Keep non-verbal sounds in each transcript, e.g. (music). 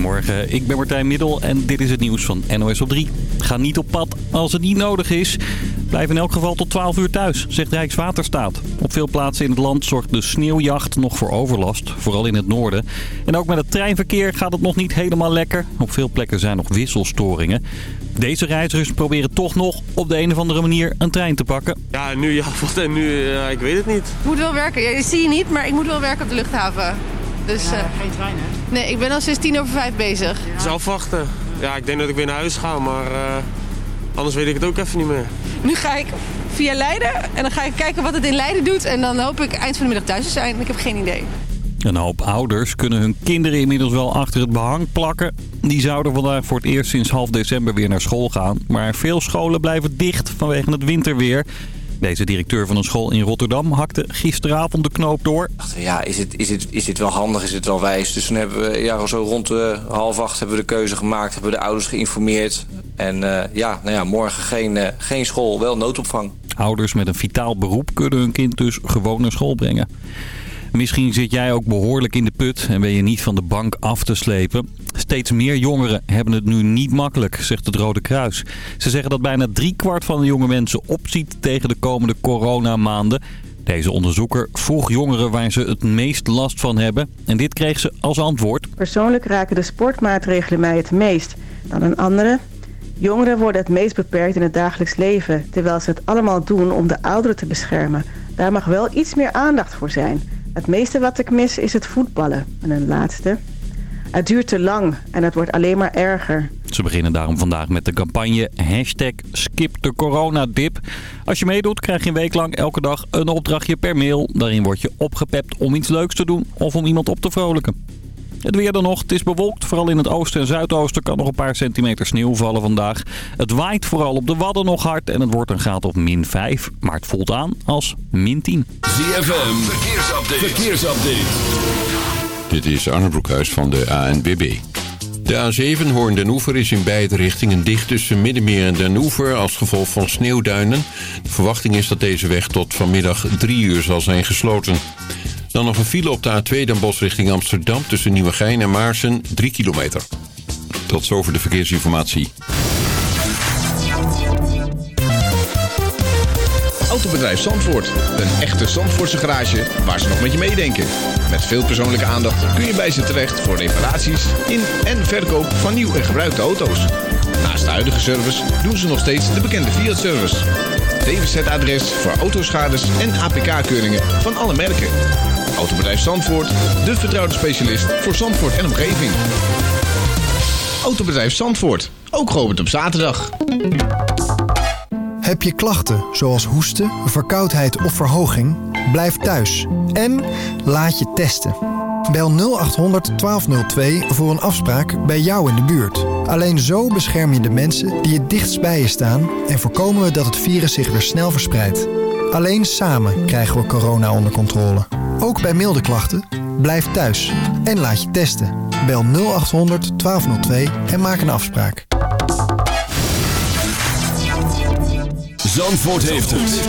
Goedemorgen, ik ben Martijn Middel en dit is het nieuws van NOS op 3. Ga niet op pad als het niet nodig is. Blijf in elk geval tot 12 uur thuis, zegt Rijkswaterstaat. Op veel plaatsen in het land zorgt de sneeuwjacht nog voor overlast, vooral in het noorden. En ook met het treinverkeer gaat het nog niet helemaal lekker. Op veel plekken zijn nog wisselstoringen. Deze reizigers proberen toch nog op de een of andere manier een trein te pakken. Ja, nu ja, (laughs) wat en nu, ja, ik weet het niet. Ik moet wel werken. Ja, dat zie je niet, maar ik moet wel werken op de luchthaven. Dus, Ja, eh, geen trein, hè? nee, ik ben al sinds tien over vijf bezig. Het is afwachten. Ja, ik denk dat ik weer naar huis ga, maar eh, anders weet ik het ook even niet meer. Nu ga ik via Leiden en dan ga ik kijken wat het in Leiden doet. En dan hoop ik eind van de middag thuis te zijn. Ik heb geen idee. Een hoop ouders kunnen hun kinderen inmiddels wel achter het behang plakken. Die zouden vandaag voor het eerst sinds half december weer naar school gaan. Maar veel scholen blijven dicht vanwege het winterweer. Deze directeur van een school in Rotterdam hakte gisteravond de knoop door. ja, is het, is, het, is dit wel handig, is het wel wijs? Dus toen hebben we ja, zo rond uh, half acht hebben we de keuze gemaakt, hebben we de ouders geïnformeerd. En uh, ja, nou ja, morgen geen, uh, geen school, wel noodopvang. Ouders met een vitaal beroep kunnen hun kind dus gewoon naar school brengen. Misschien zit jij ook behoorlijk in de put en ben je niet van de bank af te slepen. Steeds meer jongeren hebben het nu niet makkelijk, zegt het Rode Kruis. Ze zeggen dat bijna driekwart van de jonge mensen opziet tegen de komende coronamaanden. Deze onderzoeker vroeg jongeren waar ze het meest last van hebben. En dit kreeg ze als antwoord. Persoonlijk raken de sportmaatregelen mij het meest dan een andere. Jongeren worden het meest beperkt in het dagelijks leven... terwijl ze het allemaal doen om de ouderen te beschermen. Daar mag wel iets meer aandacht voor zijn... Het meeste wat ik mis is het voetballen. En een laatste. Het duurt te lang en het wordt alleen maar erger. Ze beginnen daarom vandaag met de campagne hashtag skip de coronadip. Als je meedoet krijg je een week lang elke dag een opdrachtje per mail. Daarin word je opgepept om iets leuks te doen of om iemand op te vrolijken. Het weer dan nog. Het is bewolkt. Vooral in het oosten en zuidoosten kan nog een paar centimeter sneeuw vallen vandaag. Het waait vooral op de Wadden nog hard en het wordt een graad op min 5. Maar het voelt aan als min 10. ZFM, verkeersupdate. Dit is Arne Broekhuis van de ANBB. De A7 Hoorn den Oever is in beide richtingen dicht tussen Middenmeer en den Oever als gevolg van sneeuwduinen. De verwachting is dat deze weg tot vanmiddag 3 uur zal zijn gesloten. Dan nog een file op de A2 Den Bosch richting Amsterdam tussen Nieuwegein en Maarsen 3 kilometer. Tot zover de verkeersinformatie. Autobedrijf Zandvoort. Een echte Zandvoortse garage waar ze nog met je meedenken. Met veel persoonlijke aandacht kun je bij ze terecht voor reparaties in en verkoop van nieuw en gebruikte auto's. Naast de huidige service doen ze nog steeds de bekende Fiat-service. DWZ-adres voor autoschades en APK-keuringen van alle merken. Autobedrijf Zandvoort, de vertrouwde specialist voor Zandvoort en omgeving. Autobedrijf Zandvoort, ook geopend op zaterdag. Heb je klachten zoals hoesten, verkoudheid of verhoging? Blijf thuis en laat je testen. Bel 0800 1202 voor een afspraak bij jou in de buurt. Alleen zo bescherm je de mensen die het dichtst bij je staan... en voorkomen we dat het virus zich weer snel verspreidt. Alleen samen krijgen we corona onder controle. Ook bij milde klachten, blijf thuis en laat je testen. Bel 0800 1202 en maak een afspraak. Zandvoort heeft het.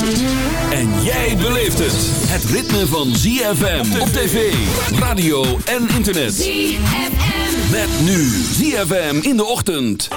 En jij beleeft het. Het ritme van ZFM op tv, radio en internet. ZFM. Met nu ZFM in de ochtend.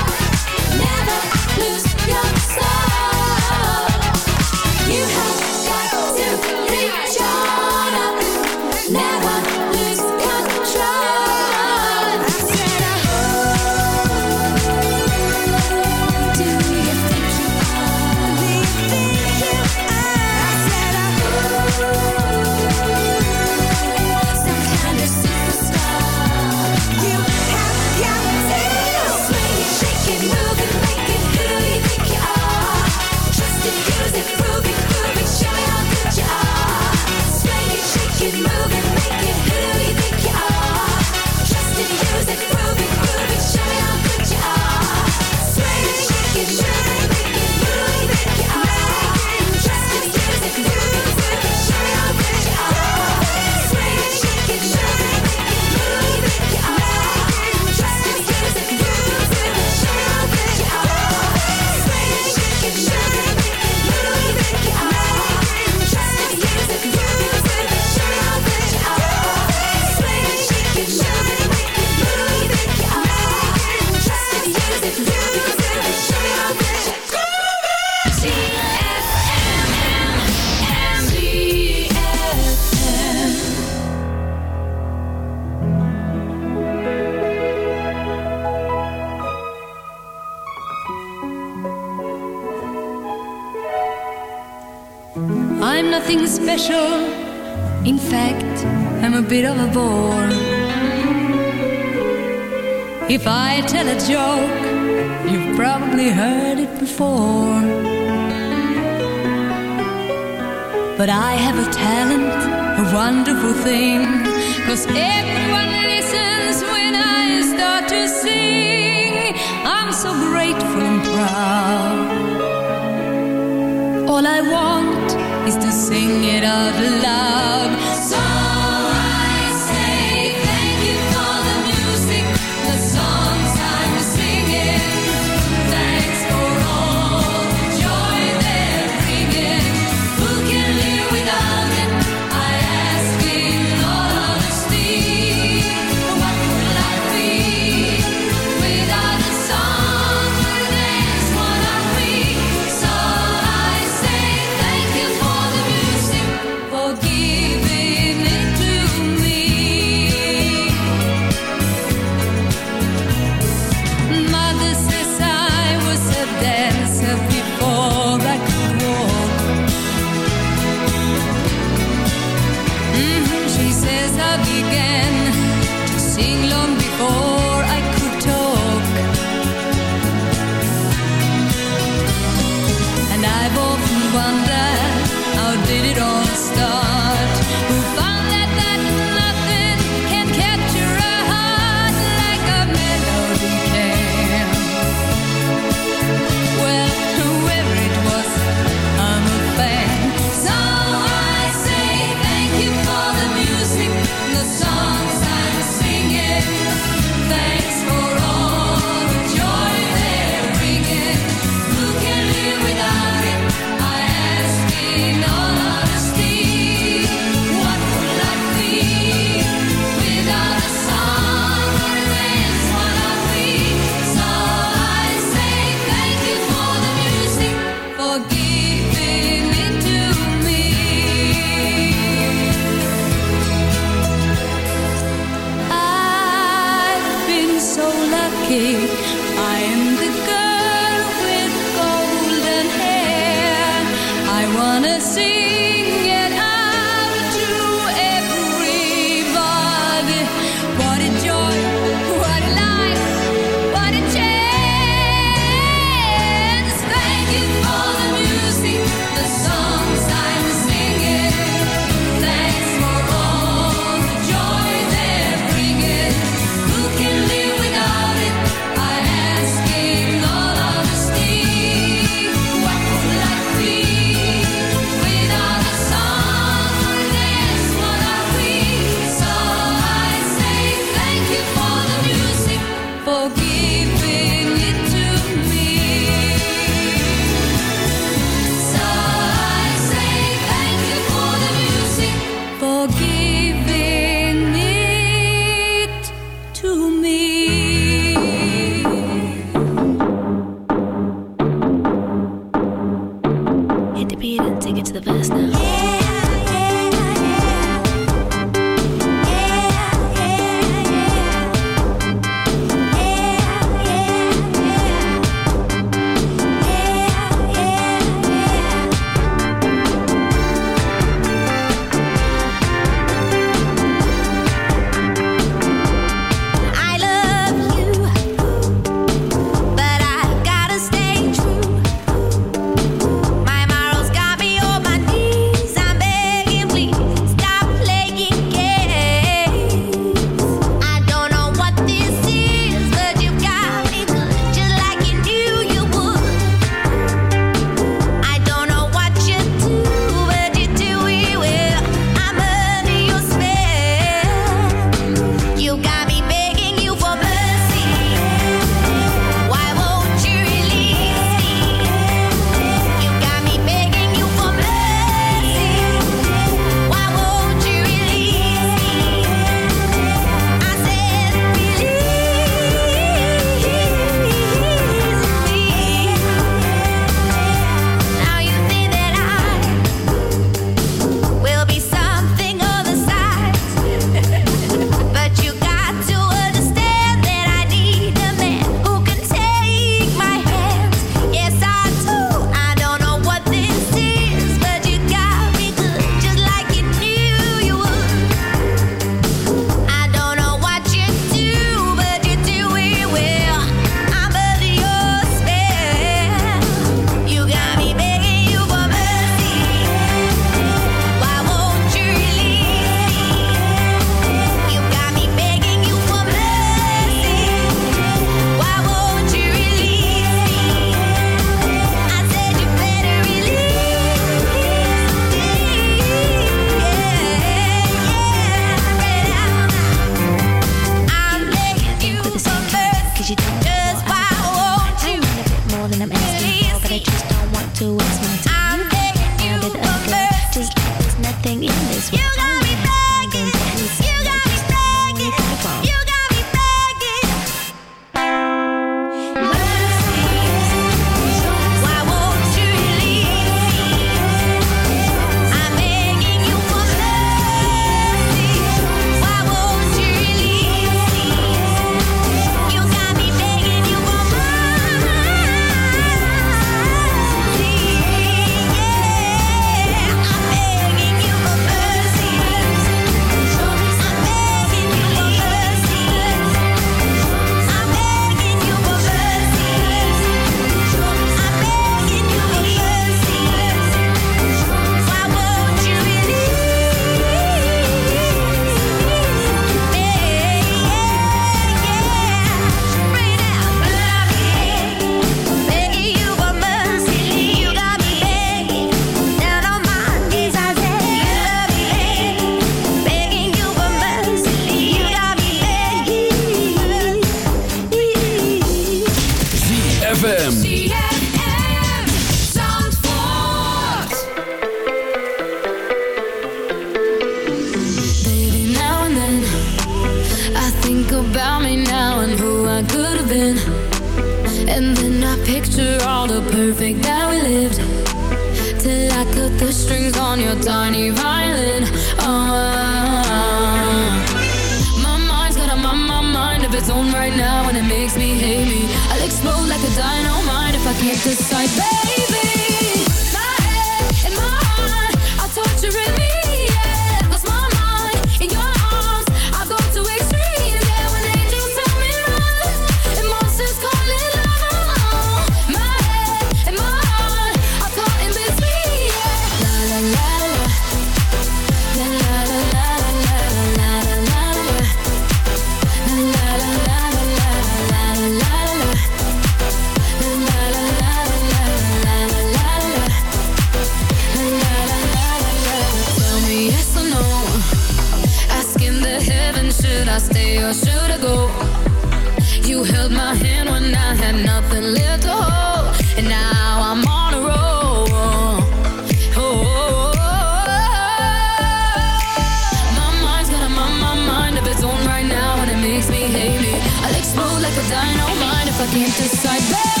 but I don't mind if I can't decide. Baby.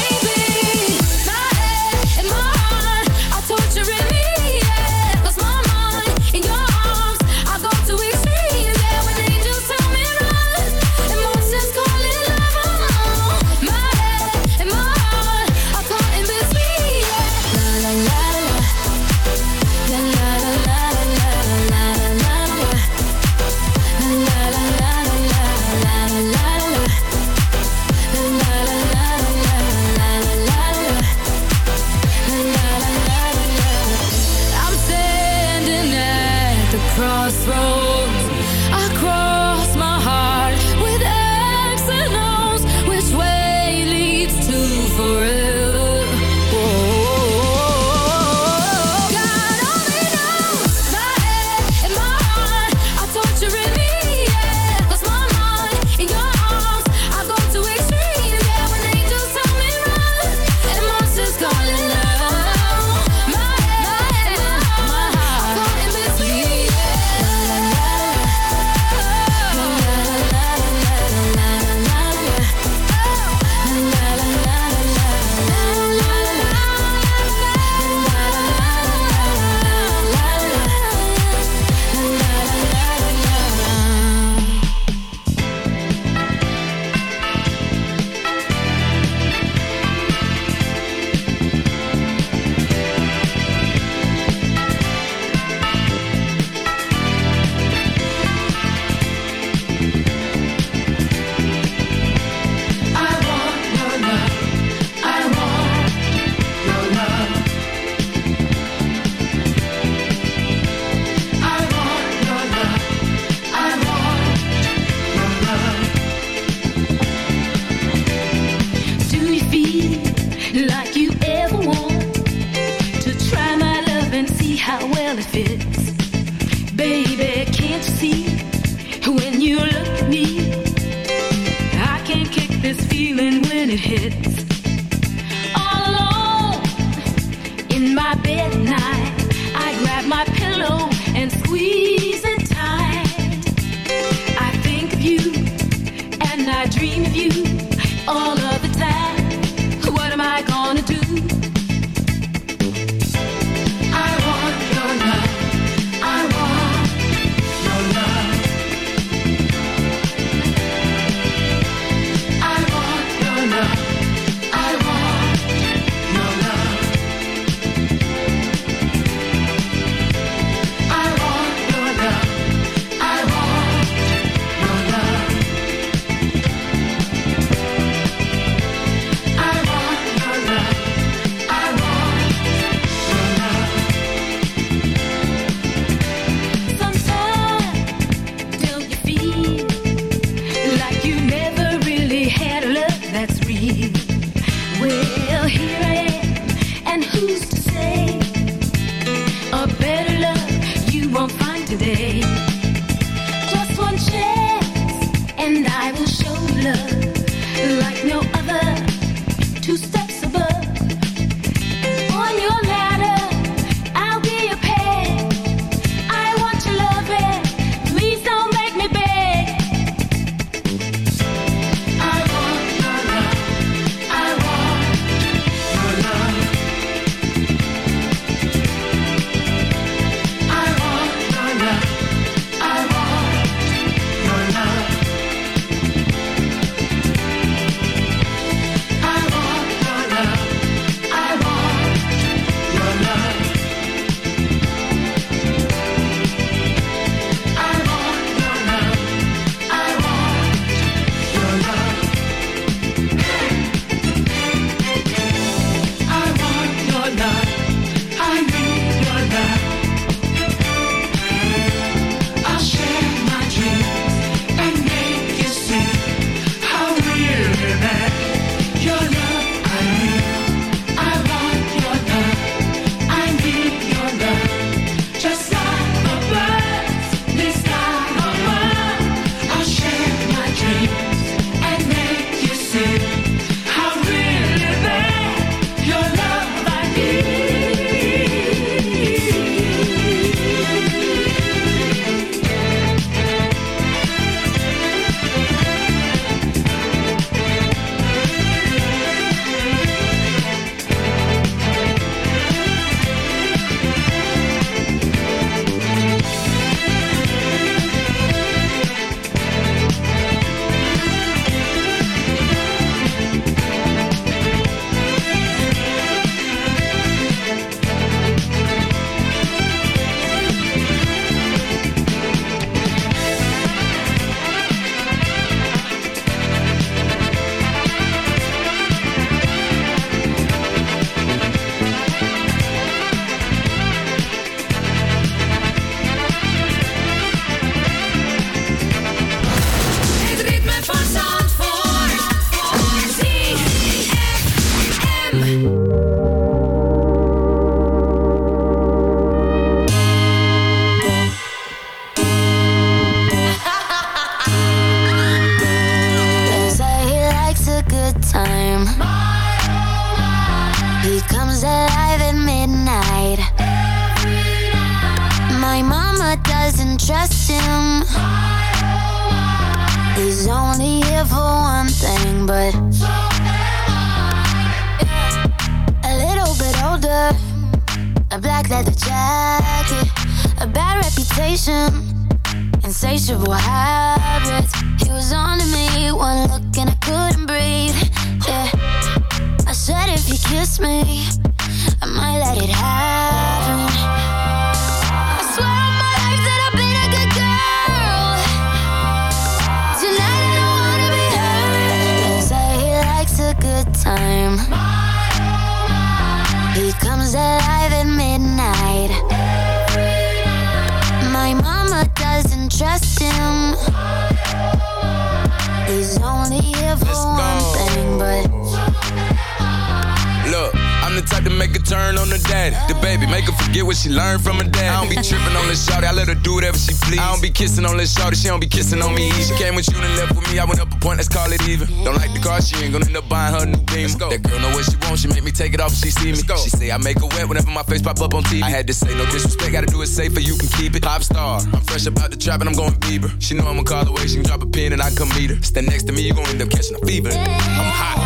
up on TV. I had to say no disrespect, gotta do it safer, you can keep it. Pop star, I'm fresh about the trap and I'm going Bieber. She know I'ma call the way, she can drop a pin and I come meet her. Stand next to me, you gon' end up catching a fever. I'm hot.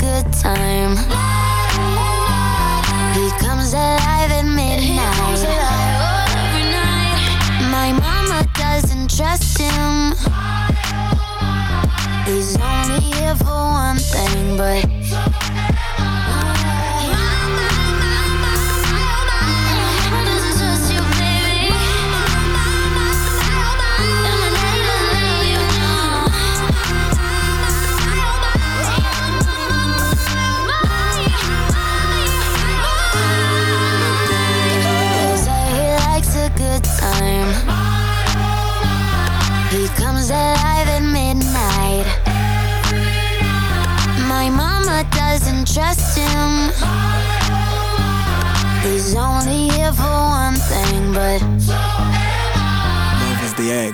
good time. He comes alive at midnight. My mama doesn't trust only here for one thing, but doesn't trust him. He's only here for one thing, but so am love is the egg.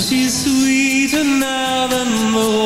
she's sweeter now than the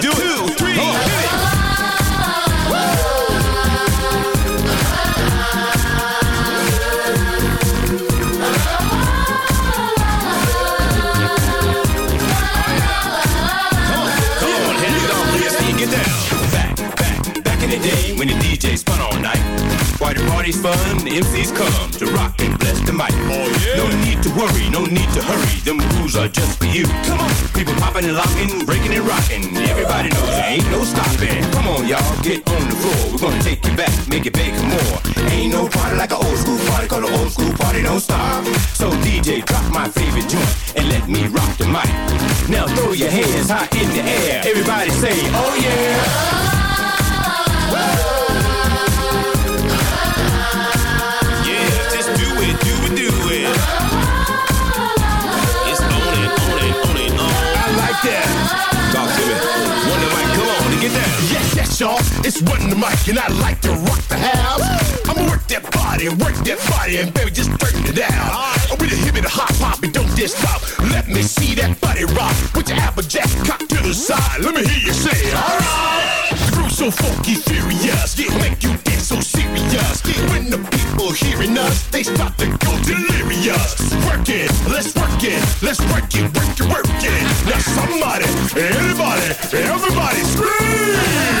my joint and let me rock the mic. Now throw your hands high in the air. Everybody say, oh yeah. Down. Yes, yes, y'all. It's Run the Mic, and I like to rock the house. I'ma work that body, work that body, and baby, just turn it down. A hip and a hop hop, and don't just stop. Let me see that body rock. Put your applejack cock to the side. Let me hear you say, alright. The groove's so funky, furious, yeah, make you dance so serious. serious. When the people hearing us, they start to go delirious. Work it, let's work it, let's work it, work it, work it. Now somebody, anybody, everybody scream!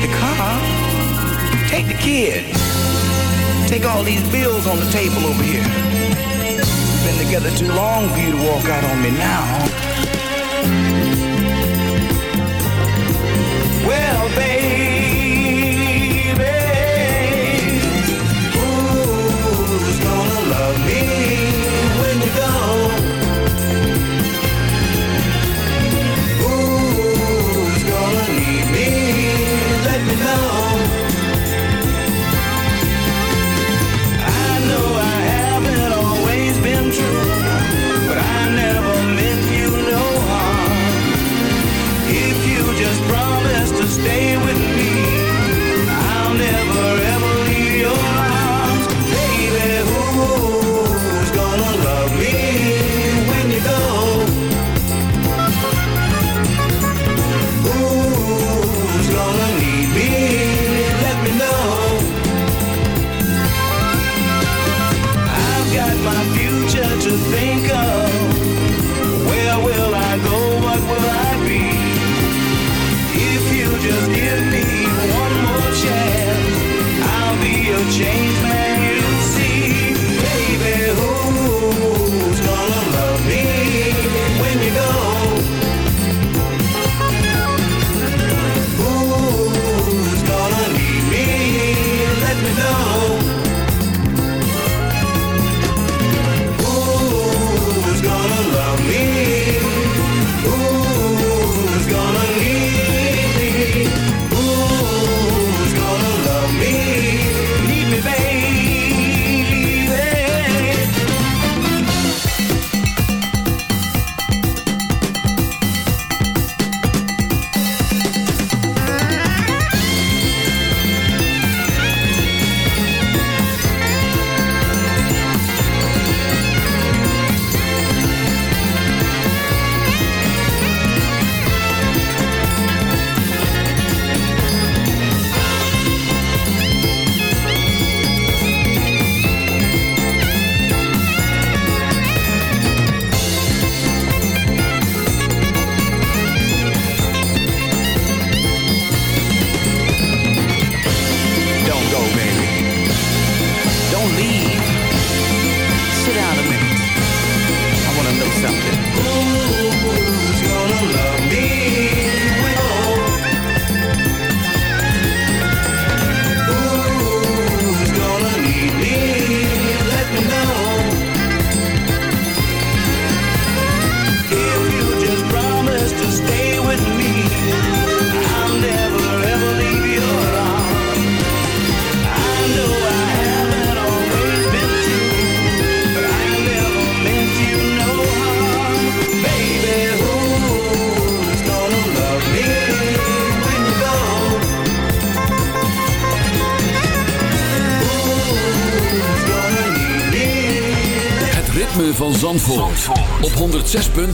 take the car. Take the kid. Take all these bills on the table over here. Been together too long for you to walk out on me now.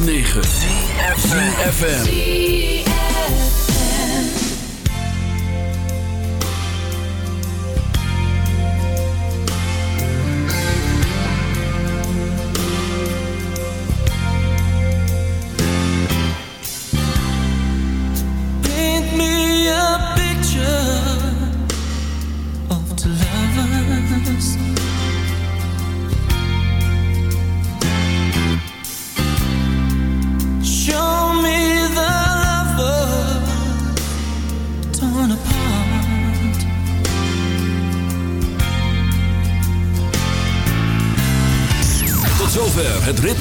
9.